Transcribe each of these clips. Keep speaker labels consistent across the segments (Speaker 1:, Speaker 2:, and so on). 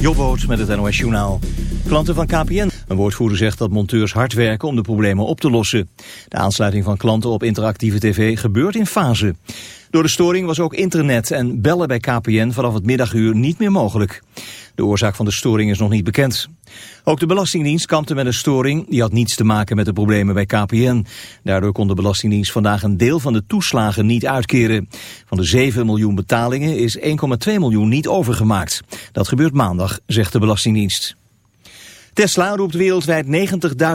Speaker 1: Jobboot met het NOS Journaal. Klanten van KPN. Een woordvoerder zegt dat monteurs hard werken om de problemen op te lossen. De aansluiting van klanten op interactieve tv gebeurt in fase. Door de storing was ook internet en bellen bij KPN vanaf het middaguur niet meer mogelijk. De oorzaak van de storing is nog niet bekend. Ook de Belastingdienst kampte met een storing. Die had niets te maken met de problemen bij KPN. Daardoor kon de Belastingdienst vandaag een deel van de toeslagen niet uitkeren. Van de 7 miljoen betalingen is 1,2 miljoen niet overgemaakt. Dat gebeurt maandag, zegt de Belastingdienst. Tesla roept wereldwijd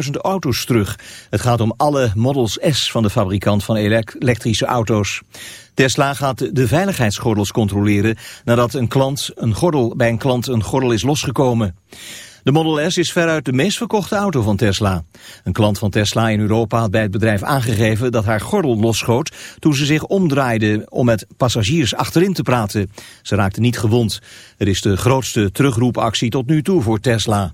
Speaker 1: 90.000 auto's terug. Het gaat om alle Models S van de fabrikant van elektrische auto's. Tesla gaat de veiligheidsgordels controleren nadat een klant een gordel, bij een klant een gordel is losgekomen. De Model S is veruit de meest verkochte auto van Tesla. Een klant van Tesla in Europa had bij het bedrijf aangegeven dat haar gordel losschoot toen ze zich omdraaide om met passagiers achterin te praten. Ze raakte niet gewond. Het is de grootste terugroepactie tot nu toe voor Tesla.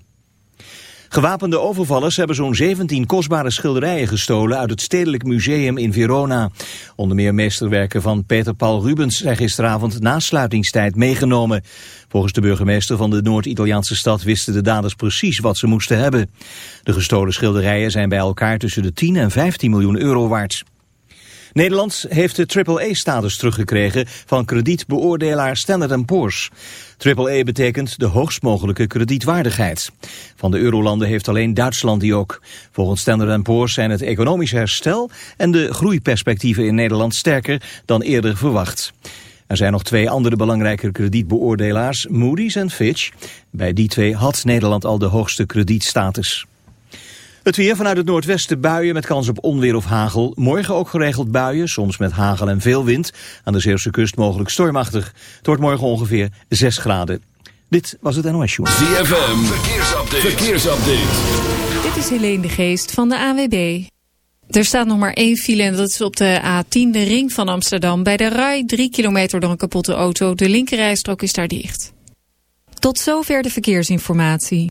Speaker 1: Gewapende overvallers hebben zo'n 17 kostbare schilderijen gestolen uit het Stedelijk Museum in Verona. Onder meer meesterwerken van Peter Paul Rubens zijn gisteravond na sluitingstijd meegenomen. Volgens de burgemeester van de Noord-Italiaanse stad wisten de daders precies wat ze moesten hebben. De gestolen schilderijen zijn bij elkaar tussen de 10 en 15 miljoen euro waard. Nederland heeft de AAA-status teruggekregen van kredietbeoordelaar Standard Poor's. AAA betekent de hoogst mogelijke kredietwaardigheid. Van de eurolanden heeft alleen Duitsland die ook. Volgens Standard Poor's zijn het economisch herstel en de groeiperspectieven in Nederland sterker dan eerder verwacht. Er zijn nog twee andere belangrijke kredietbeoordelaars, Moody's en Fitch. Bij die twee had Nederland al de hoogste kredietstatus. Het weer vanuit het noordwesten buien met kans op onweer of hagel. Morgen ook geregeld buien, soms met hagel en veel wind. Aan de Zeeuwse kust mogelijk stormachtig. Het wordt morgen ongeveer 6 graden. Dit was het NOS Show.
Speaker 2: ZFM, verkeersupdate. verkeersupdate.
Speaker 3: Dit is Helene de Geest van de AWB. Er staat nog maar één file en dat is op de A10, de ring van Amsterdam. Bij de RAI, drie kilometer door een kapotte auto. De linkerrijstrook is daar dicht. Tot zover de verkeersinformatie.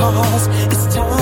Speaker 4: cause it's
Speaker 2: time.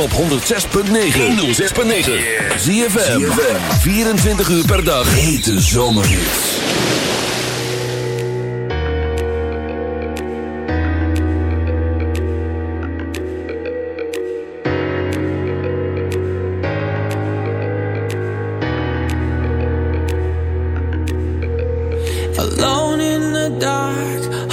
Speaker 2: op 106.9. 106.9. Zie 24 uur per dag. Hete zomerhits.
Speaker 5: Alone in the dark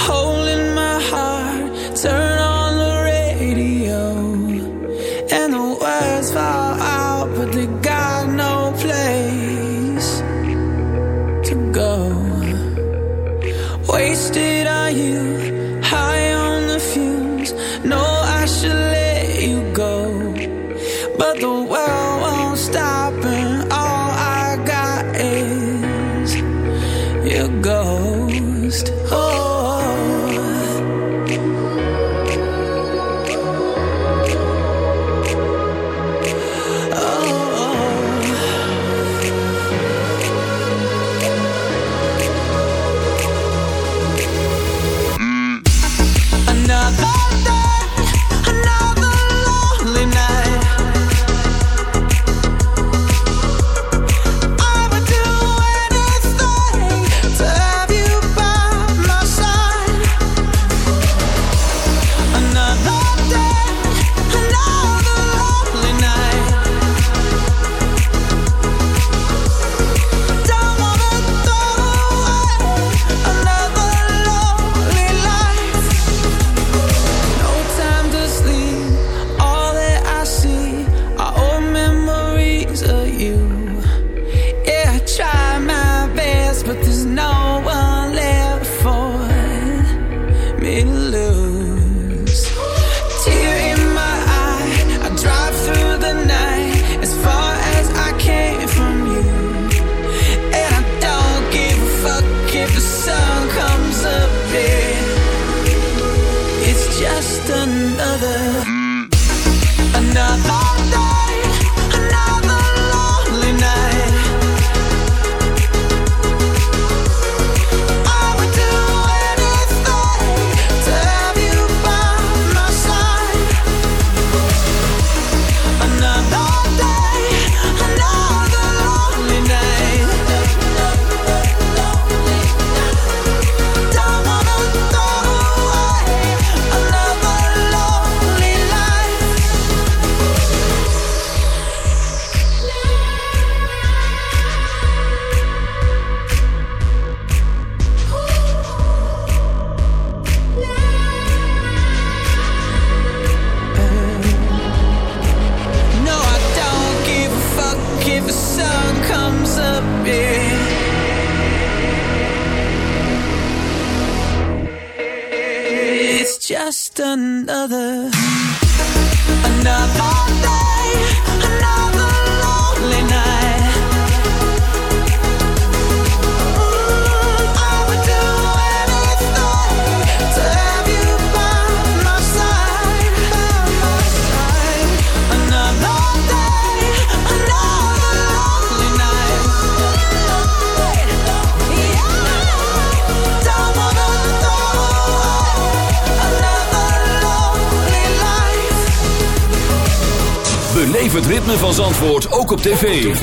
Speaker 2: op tv.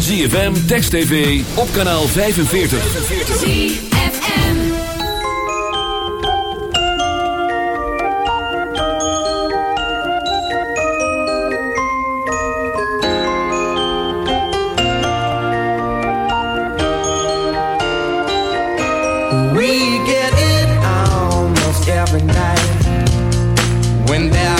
Speaker 2: ZFM, Text TV, op kanaal 45.
Speaker 6: ZFM
Speaker 5: We get it almost every night When there